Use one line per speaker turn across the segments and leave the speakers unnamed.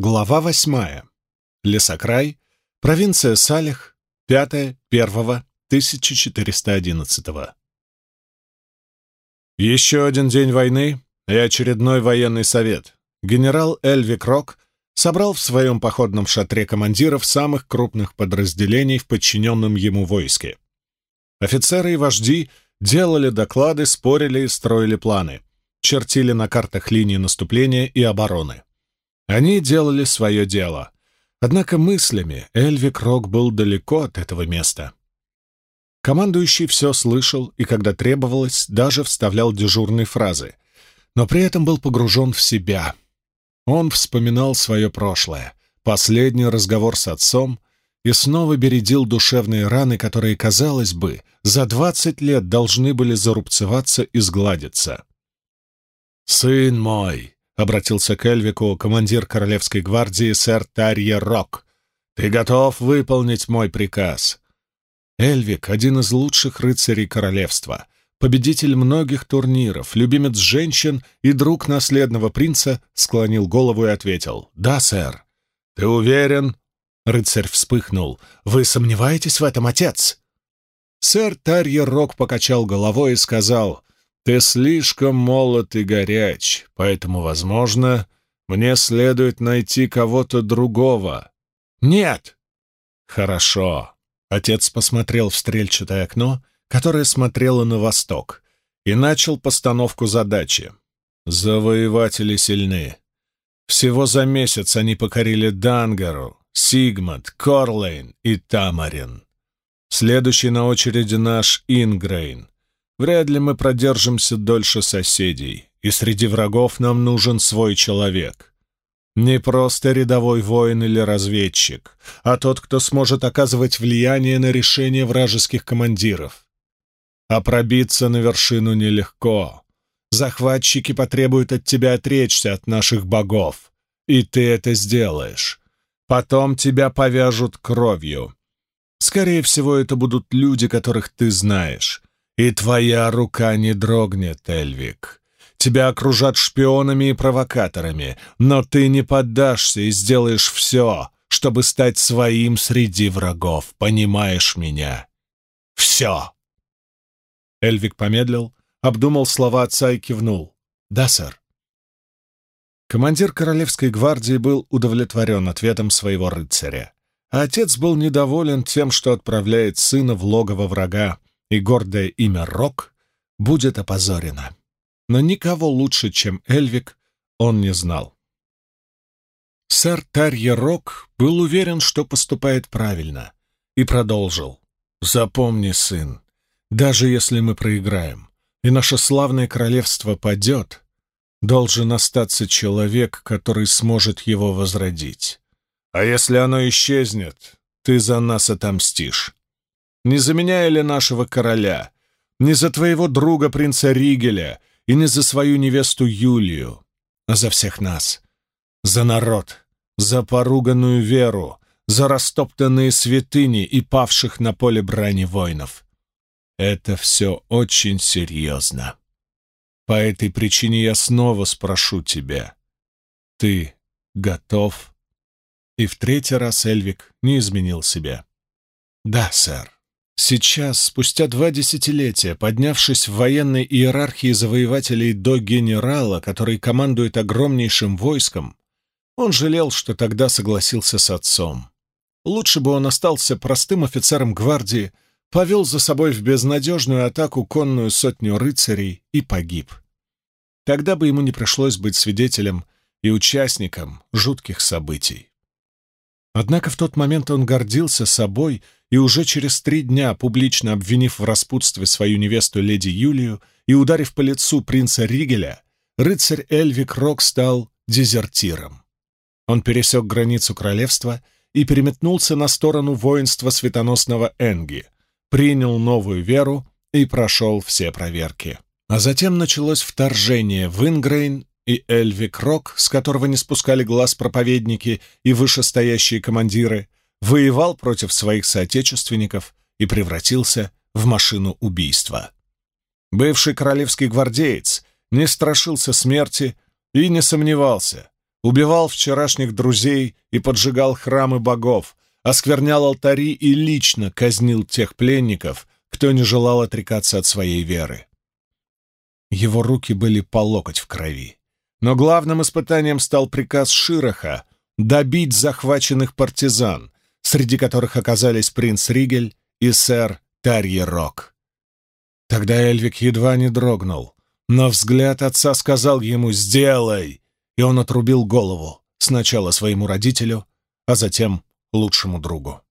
Глава восьмая. Лесокрай. Провинция Салих. 5.1.1411. Еще один день войны и очередной военный совет. Генерал Эльвик Рок собрал в своем походном шатре командиров самых крупных подразделений в подчиненном ему войске. Офицеры и вожди делали доклады, спорили и строили планы, чертили на картах линии наступления и обороны. Они делали свое дело. Однако мыслями Эльвик Рок был далеко от этого места. Командующий все слышал и, когда требовалось, даже вставлял дежурные фразы, но при этом был погружен в себя. Он вспоминал свое прошлое, последний разговор с отцом и снова бередил душевные раны, которые, казалось бы, за двадцать лет должны были зарубцеваться и сгладиться. «Сын мой!» Обратился к Эльвику командир Королевской гвардии сэр Тарье Рок. «Ты готов выполнить мой приказ?» Эльвик — один из лучших рыцарей королевства, победитель многих турниров, любимец женщин и друг наследного принца, склонил голову и ответил «Да, сэр». «Ты уверен?» — рыцарь вспыхнул. «Вы сомневаетесь в этом, отец?» Сэр Тарье Рок покачал головой и сказал ты слишком молод и горяч, поэтому, возможно, мне следует найти кого-то другого. Нет! Хорошо. Отец посмотрел в стрельчатое окно, которое смотрело на восток, и начал постановку задачи. Завоеватели сильны. Всего за месяц они покорили Дангару, Сигмат, Корлейн и Тамарин. Следующий на очереди наш Ингрейн, Вряд ли мы продержимся дольше соседей, и среди врагов нам нужен свой человек. Не просто рядовой воин или разведчик, а тот, кто сможет оказывать влияние на решение вражеских командиров. А пробиться на вершину нелегко. Захватчики потребуют от тебя отречься от наших богов, и ты это сделаешь. Потом тебя повяжут кровью. Скорее всего, это будут люди, которых ты знаешь, и твоя рука не дрогнет, Эльвик. Тебя окружат шпионами и провокаторами, но ты не поддашься и сделаешь все, чтобы стать своим среди врагов, понимаешь меня? Все!» Эльвик помедлил, обдумал слова отца и кивнул. «Да, сэр». Командир Королевской гвардии был удовлетворен ответом своего рыцаря, а отец был недоволен тем, что отправляет сына в логово врага, и гордое имя Рок будет опозорено. Но никого лучше, чем Эльвик, он не знал. Сэр Тарье Рок был уверен, что поступает правильно, и продолжил. «Запомни, сын, даже если мы проиграем, и наше славное королевство падет, должен остаться человек, который сможет его возродить. А если оно исчезнет, ты за нас отомстишь. Не за меня или нашего короля, не за твоего друга принца Ригеля и не за свою невесту Юлию, а за всех нас, за народ, за поруганную веру, за растоптанные святыни и павших на поле брани воинов. Это все очень серьезно. По этой причине я снова спрошу тебя. Ты готов? И в третий раз Эльвик не изменил себя. Да, сэр. Сейчас, спустя два десятилетия, поднявшись в военной иерархии завоевателей до генерала, который командует огромнейшим войском, он жалел, что тогда согласился с отцом. Лучше бы он остался простым офицером гвардии, повел за собой в безнадежную атаку конную сотню рыцарей и погиб. Тогда бы ему не пришлось быть свидетелем и участником жутких событий. Однако в тот момент он гордился собой — и уже через три дня, публично обвинив в распутстве свою невесту леди Юлию и ударив по лицу принца Ригеля, рыцарь Эльвик Рок стал дезертиром. Он пересек границу королевства и переметнулся на сторону воинства светоносного Энги, принял новую веру и прошел все проверки. А затем началось вторжение в Ингрейн, и Эльвик Рок, с которого не спускали глаз проповедники и вышестоящие командиры, воевал против своих соотечественников и превратился в машину убийства. Бывший королевский гвардеец не страшился смерти и не сомневался. убивал вчерашних друзей и поджигал храмы богов, осквернял алтари и лично казнил тех пленников, кто не желал отрекаться от своей веры. Его руки были по локоть в крови. Но главным испытанием стал приказ Широха добить захваченных партизан, среди которых оказались принц Ригель и сэр Тарье Рок. Тогда Эльвик едва не дрогнул, но взгляд отца сказал ему «Сделай!» и он отрубил голову сначала своему родителю, а затем лучшему другу.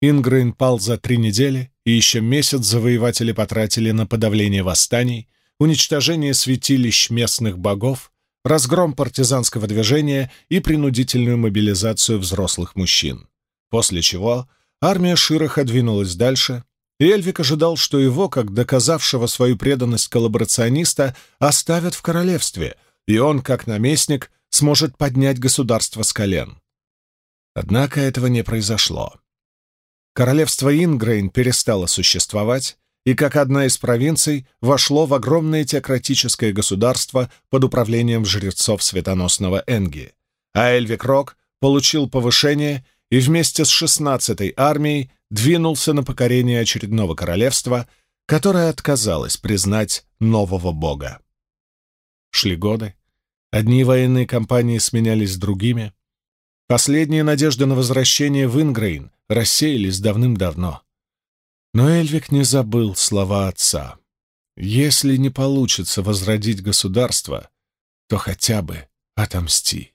Ингрейн пал за три недели, и еще месяц завоеватели потратили на подавление восстаний, уничтожение святилищ местных богов, разгром партизанского движения и принудительную мобилизацию взрослых мужчин. После чего армия Широха двинулась дальше, и Эльвик ожидал, что его, как доказавшего свою преданность коллаборациониста, оставят в королевстве, и он, как наместник, сможет поднять государство с колен. Однако этого не произошло. Королевство Ингрейн перестало существовать, и как одна из провинций вошло в огромное теократическое государство под управлением жрецов светоносного Энги. А Эльвик Рок получил повышение и вместе с 16-й армией двинулся на покорение очередного королевства, которое отказалось признать нового бога. Шли годы. Одни военные кампании сменялись другими. Последние надежды на возвращение в Ингрейн рассеялись давным-давно. Но Эльвик не забыл слова отца. «Если не получится возродить государство, то хотя бы отомсти».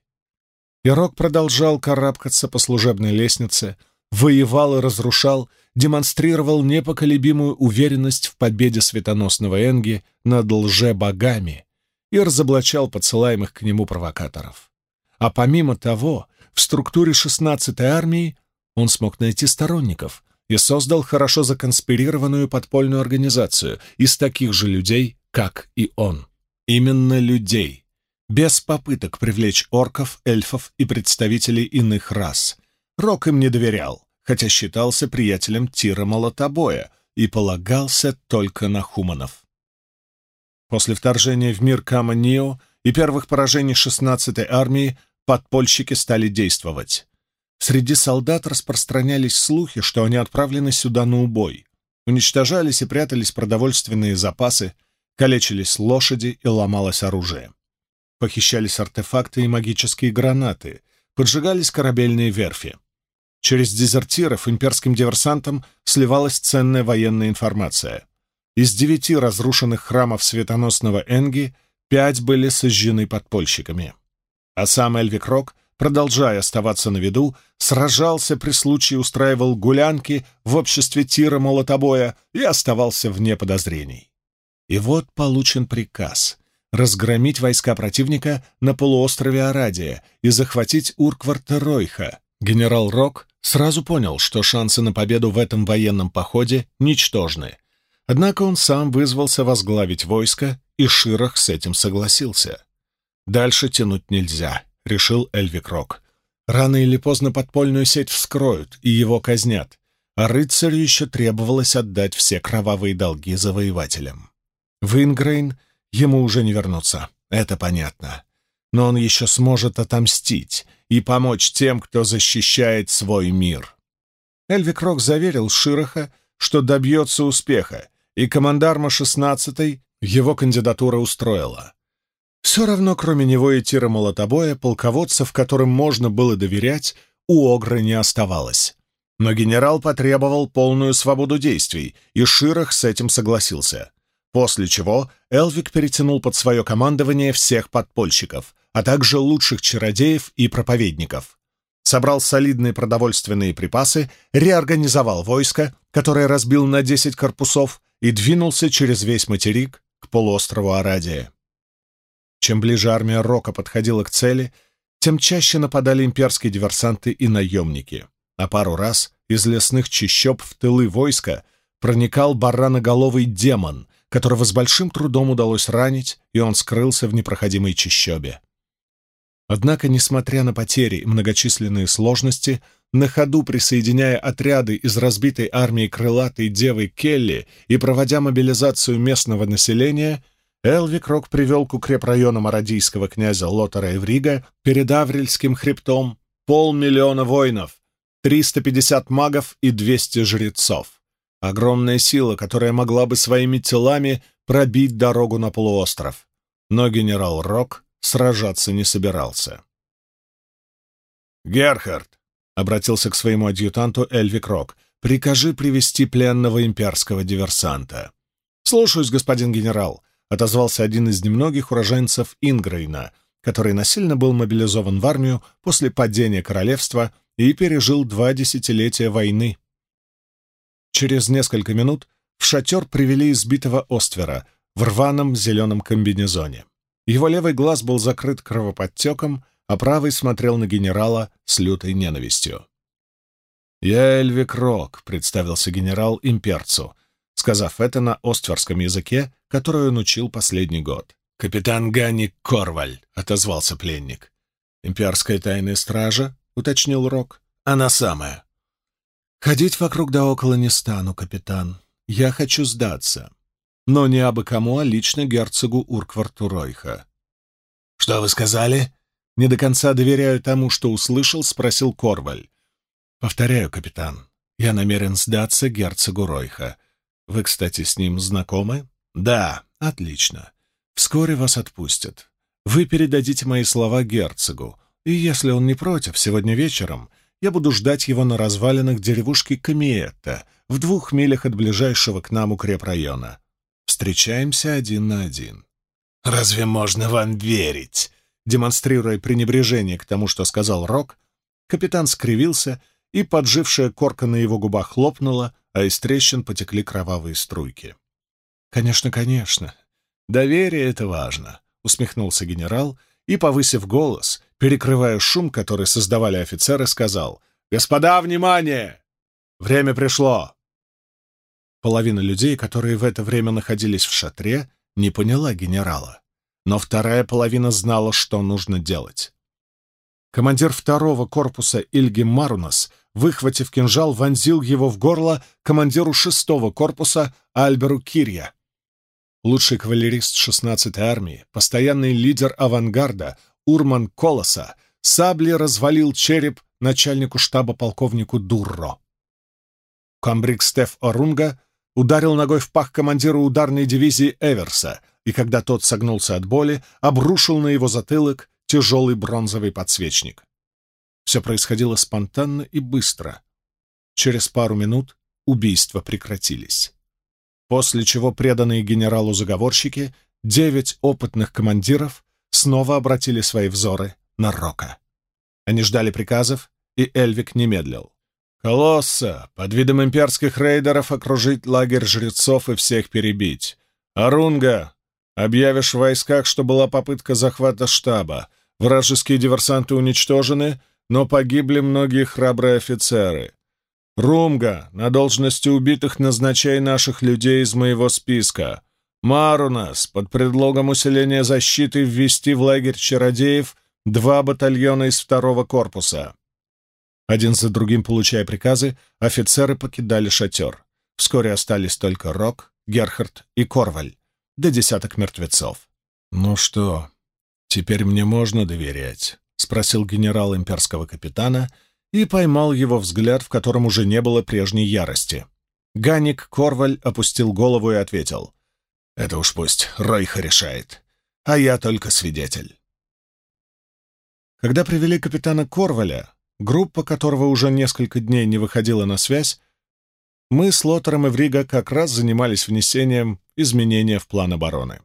И Рок продолжал карабкаться по служебной лестнице, воевал и разрушал, демонстрировал непоколебимую уверенность в победе светоносного Энги над лже-богами и разоблачал подсылаемых к нему провокаторов. А помимо того, в структуре 16-й армии он смог найти сторонников и создал хорошо законспирированную подпольную организацию из таких же людей, как и он. Именно людей, без попыток привлечь орков, эльфов и представителей иных рас. Рок им не доверял, хотя считался приятелем Тира Молотобоя и полагался только на хуманов. После вторжения в мир Кама-Нио и первых поражений 16-й армии подпольщики стали действовать. Среди солдат распространялись слухи, что они отправлены сюда на убой. Уничтожались и прятались продовольственные запасы, калечились лошади и ломалось оружие. Похищались артефакты и магические гранаты, поджигались корабельные верфи. Через дезертиров имперским диверсантам сливалась ценная военная информация. Из девяти разрушенных храмов светоносного Энги пять были сожжены подпольщиками. А сам Эльвик Рок продолжая оставаться на виду, сражался при случае, устраивал гулянки в обществе тира молотобоя и оставался вне подозрений. И вот получен приказ разгромить войска противника на полуострове Арадия и захватить Уркварта Ройха. Генерал Рок сразу понял, что шансы на победу в этом военном походе ничтожны. Однако он сам вызвался возглавить войско, и Ширах с этим согласился. Дальше тянуть нельзя. — решил Эльвик Рок. «Рано или поздно подпольную сеть вскроют, и его казнят, а рыцарю еще требовалось отдать все кровавые долги завоевателям. В Ингрейн ему уже не вернуться, это понятно. Но он еще сможет отомстить и помочь тем, кто защищает свой мир». Эльвик Рок заверил Широха, что добьется успеха, и командарма 16-й его кандидатура устроила. Все равно, кроме него и Тира Молотобоя, полководцев, которым можно было доверять, у Огры не оставалось. Но генерал потребовал полную свободу действий, и Ширах с этим согласился. После чего Элвик перетянул под свое командование всех подпольщиков, а также лучших чародеев и проповедников. Собрал солидные продовольственные припасы, реорганизовал войско, которое разбил на 10 корпусов, и двинулся через весь материк к полуострову Арадия. Чем ближе армия Рока подходила к цели, тем чаще нападали имперские диверсанты и наемники. А пару раз из лесных чащоб в тылы войска проникал бараноголовый демон, которого с большим трудом удалось ранить, и он скрылся в непроходимой чащобе. Однако, несмотря на потери и многочисленные сложности, на ходу присоединяя отряды из разбитой армии крылатой девы Келли и проводя мобилизацию местного населения, Элвик Рок привел к укрепрайону мародийского князя Лотара Эврига перед Аврельским хребтом полмиллиона воинов, 350 магов и 200 жрецов. Огромная сила, которая могла бы своими телами пробить дорогу на полуостров. Но генерал Рок сражаться не собирался. «Герхард!» — обратился к своему адъютанту Эльвик Рок. «Прикажи привести пленного имперского диверсанта». «Слушаюсь, господин генерал», — отозвался один из немногих уроженцев Ингрейна, который насильно был мобилизован в армию после падения королевства и пережил два десятилетия войны. Через несколько минут в шатер привели избитого Оствера в рваном зеленом комбинезоне. Его левый глаз был закрыт кровоподтеком, а правый смотрел на генерала с лютой ненавистью. «Я Эльвик Рок», — представился генерал имперцу, сказав это на остверском языке, который он учил последний год. «Капитан Ганни Корваль», — отозвался пленник. «Имперская тайная стража?» — уточнил Рок. «Она самая». «Ходить вокруг да около не стану, капитан. Я хочу сдаться. Но не абы кому, а лично герцогу Уркварту Ройха». «Что вы сказали?» Не до конца доверяю тому, что услышал, спросил Корваль. Повторяю, капитан, я намерен сдаться герцогу Ройха. Вы, кстати, с ним знакомы? Да, отлично. Вскоре вас отпустят. Вы передадите мои слова герцогу, и если он не против, сегодня вечером я буду ждать его на развалинах деревушки Камиетта, в двух милях от ближайшего к нам укрепрайона. Встречаемся один на один. «Разве можно вам верить?» Демонстрируя пренебрежение к тому, что сказал Рок, капитан скривился, и поджившая корка на его губах хлопнула, а из трещин потекли кровавые струйки. «Конечно, конечно. Доверие — это важно», — усмехнулся генерал и, повысив голос, перекрывая шум, который создавали офицеры, сказал «Господа, внимание! Время пришло!» Половина людей, которые в это время находились в шатре, не поняла генерала но вторая половина знала, что нужно делать. Командир второго корпуса Ильги Марунас, выхватив кинжал, вонзил его в горло командиру шестого корпуса Альберу Кирья. Лучший кавалерист 16-й армии, постоянный лидер авангарда Урман Колоса сабли развалил череп начальнику штаба полковнику Дурро. Камбрик Стеф Орунга ударил ногой в пах командиру ударной дивизии Эверса, и когда тот согнулся от боли, обрушил на его затылок тяжелый бронзовый подсвечник. Все происходило спонтанно и быстро. Через пару минут убийства прекратились. После чего преданные генералу заговорщики, девять опытных командиров, снова обратили свои взоры на Рока. Они ждали приказов, и Эльвик не медлил. «Колосса! Под видом имперских рейдеров окружить лагерь жрецов и всех перебить! Арунга! Объявишь в войсках, что была попытка захвата штаба. Вражеские диверсанты уничтожены, но погибли многие храбрые офицеры. Румга, на должности убитых назначай наших людей из моего списка. Марунас, под предлогом усиления защиты ввести в лагерь чародеев два батальона из второго корпуса. Один за другим, получая приказы, офицеры покидали шатер. Вскоре остались только Рок, Герхард и Корваль да десяток мертвецов. «Ну что, теперь мне можно доверять?» — спросил генерал имперского капитана и поймал его взгляд, в котором уже не было прежней ярости. Ганик Корваль опустил голову и ответил. «Это уж пусть Ройха решает, а я только свидетель». Когда привели капитана Корваля, группа которого уже несколько дней не выходила на связь, мы с Лотером и Врига как раз занимались внесением изменения в план обороны.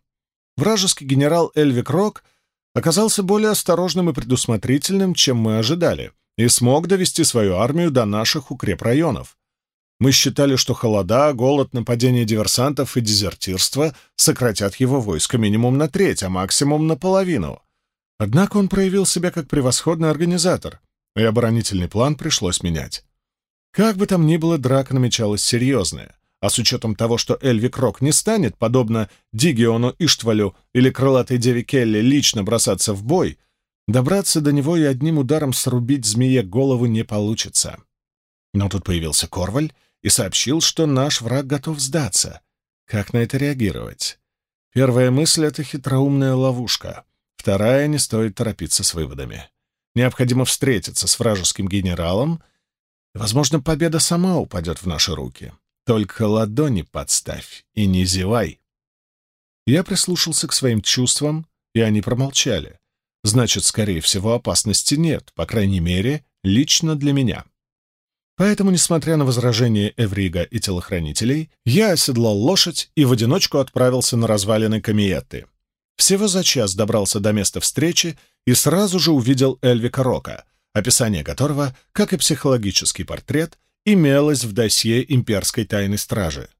Вражеский генерал Эльвик Рок оказался более осторожным и предусмотрительным, чем мы ожидали, и смог довести свою армию до наших укрепрайонов. Мы считали, что холода, голод, нападение диверсантов и дезертирство сократят его войско минимум на треть, а максимум на половину. Однако он проявил себя как превосходный организатор, и оборонительный план пришлось менять. Как бы там ни было, драка намечалась серьезная, а с учетом того, что Эльвик Рок не станет, подобно Дигиону Иштвалю или крылатой деве Келли, лично бросаться в бой, добраться до него и одним ударом срубить змее голову не получится. Но тут появился Корваль и сообщил, что наш враг готов сдаться. Как на это реагировать? Первая мысль — это хитроумная ловушка. Вторая — не стоит торопиться с выводами. Необходимо встретиться с вражеским генералом, возможно, победа сама упадет в наши руки. Только ладони подставь и не зевай. Я прислушался к своим чувствам, и они промолчали. Значит, скорее всего, опасности нет, по крайней мере, лично для меня. Поэтому, несмотря на возражения Эврига и телохранителей, я оседлал лошадь и в одиночку отправился на развалины Камиетты. Всего за час добрался до места встречи и сразу же увидел Эльвика Рока, описание которого, как и психологический портрет, имелось в досье имперской тайной стражи.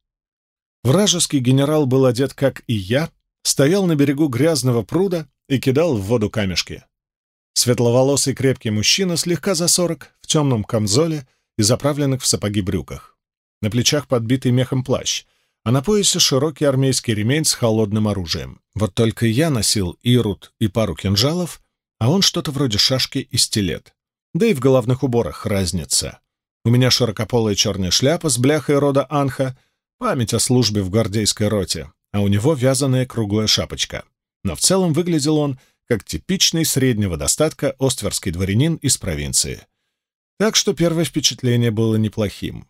Вражеский генерал был одет, как и я, стоял на берегу грязного пруда и кидал в воду камешки. Светловолосый крепкий мужчина, слегка за сорок, в темном камзоле, и заправленных в сапоги брюках. На плечах подбитый мехом плащ, а на поясе широкий армейский ремень с холодным оружием. Вот только я носил ирут и пару кинжалов, а он что-то вроде шашки и стилет. Да и в головных уборах разница. У меня широкополая черная шляпа с бляхой рода Анха, память о службе в гвардейской роте, а у него вязаная круглая шапочка. Но в целом выглядел он как типичный среднего достатка остверский дворянин из провинции — так что первое впечатление было неплохим.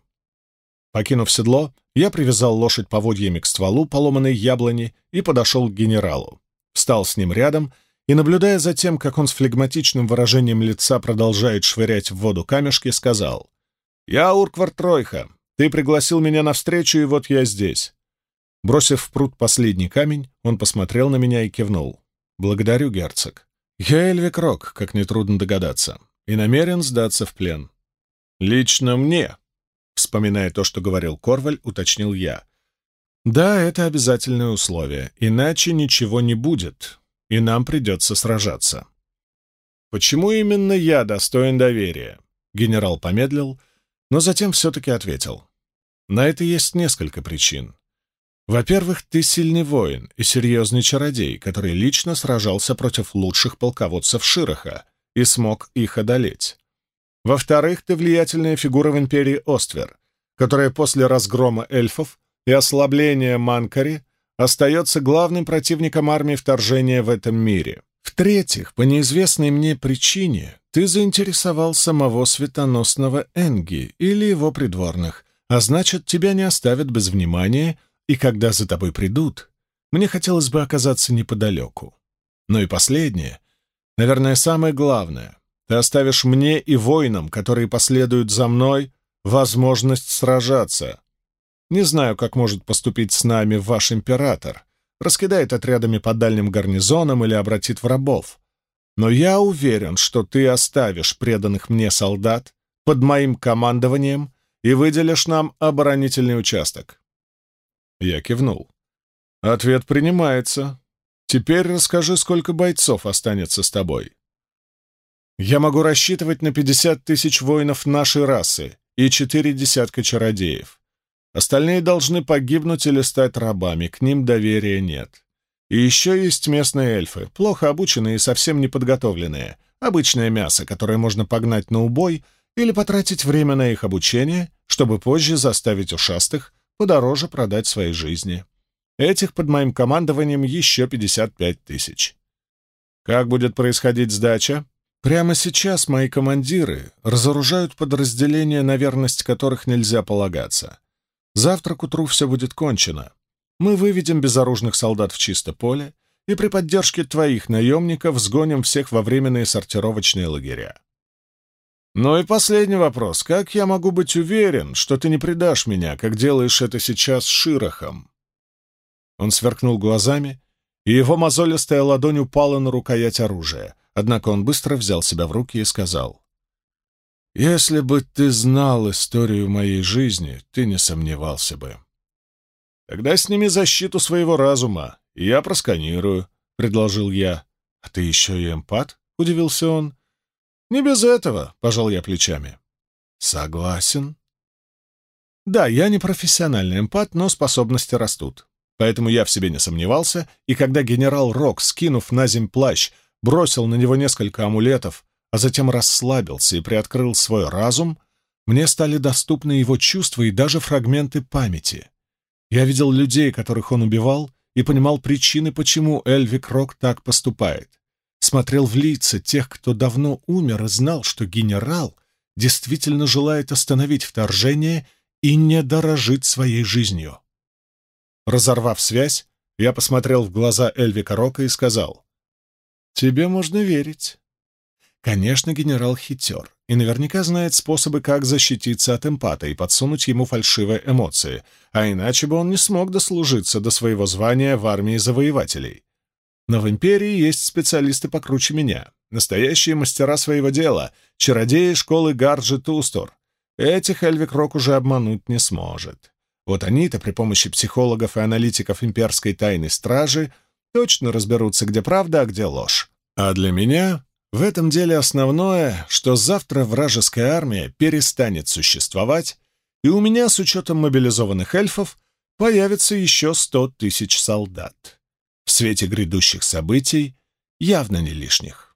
Покинув седло, я привязал лошадь поводьями к стволу поломанной яблони и подошел к генералу. Встал с ним рядом и, наблюдая за тем, как он с флегматичным выражением лица продолжает швырять в воду камешки, сказал «Я Урквар Тройха. Ты пригласил меня на встречу, и вот я здесь». Бросив в пруд последний камень, он посмотрел на меня и кивнул. «Благодарю, герцог. Я Эльвик Рок, как нетрудно догадаться и намерен сдаться в плен. Лично мне, вспоминая то, что говорил Корваль, уточнил я. Да, это обязательное условие, иначе ничего не будет, и нам придется сражаться. Почему именно я достоин доверия? Генерал помедлил, но затем все-таки ответил. На это есть несколько причин. Во-первых, ты сильный воин и серьезный чародей, который лично сражался против лучших полководцев Широха, и смог их одолеть. Во-вторых, ты влиятельная фигура в империи Оствер, которая после разгрома эльфов и ослабления Манкари остается главным противником армии вторжения в этом мире. В-третьих, по неизвестной мне причине ты заинтересовал самого светоносного Энги или его придворных, а значит, тебя не оставят без внимания, и когда за тобой придут, мне хотелось бы оказаться неподалеку. Ну и последнее. Наверное, самое главное. Ты оставишь мне и воинам, которые последуют за мной, возможность сражаться. Не знаю, как может поступить с нами ваш император. Раскидает отрядами по дальним гарнизонам или обратит в рабов. Но я уверен, что ты оставишь преданных мне солдат под моим командованием и выделишь нам оборонительный участок. Я кивнул. Ответ принимается. Теперь расскажи, сколько бойцов останется с тобой. Я могу рассчитывать на пятьдесят тысяч воинов нашей расы и четыре десятка чародеев. Остальные должны погибнуть или стать рабами, к ним доверия нет. И еще есть местные эльфы, плохо обученные и совсем неподготовленные. Обычное мясо, которое можно погнать на убой или потратить время на их обучение, чтобы позже заставить ушастых подороже продать свои жизни. Этих под моим командованием еще 55 тысяч. Как будет происходить сдача? Прямо сейчас мои командиры разоружают подразделения, на верность которых нельзя полагаться. Завтра к утру все будет кончено. Мы выведем безоружных солдат в чисто поле и при поддержке твоих наемников сгоним всех во временные сортировочные лагеря. Ну и последний вопрос. Как я могу быть уверен, что ты не предашь меня, как делаешь это сейчас с Широхом? Он сверкнул глазами, и его мозолистая ладонь упала на рукоять оружия. Однако он быстро взял себя в руки и сказал, «Если бы ты знал историю моей жизни, ты не сомневался бы». «Тогда сними защиту своего разума, и я просканирую», — предложил я. «А ты еще и эмпат?» — удивился он. «Не без этого», — пожал я плечами. «Согласен». «Да, я не профессиональный эмпат, но способности растут. Поэтому я в себе не сомневался, и когда генерал Рок, скинув на земь плащ, бросил на него несколько амулетов, а затем расслабился и приоткрыл свой разум, мне стали доступны его чувства и даже фрагменты памяти. Я видел людей, которых он убивал, и понимал причины, почему Эльвик Рок так поступает. Смотрел в лица тех, кто давно умер, и знал, что генерал действительно желает остановить вторжение и не дорожит своей жизнью. Разорвав связь, я посмотрел в глаза Эльвика Рока и сказал, «Тебе можно верить». Конечно, генерал хитер и наверняка знает способы, как защититься от эмпата и подсунуть ему фальшивые эмоции, а иначе бы он не смог дослужиться до своего звания в армии завоевателей. Но в Империи есть специалисты покруче меня, настоящие мастера своего дела, чародеи школы Гарджи Тустор. Этих Эльвик Рок уже обмануть не сможет. Вот они-то при помощи психологов и аналитиков имперской тайной стражи точно разберутся, где правда, а где ложь. А для меня в этом деле основное, что завтра вражеская армия перестанет существовать, и у меня, с учетом мобилизованных эльфов, появится еще сто тысяч солдат. В свете грядущих событий явно не лишних.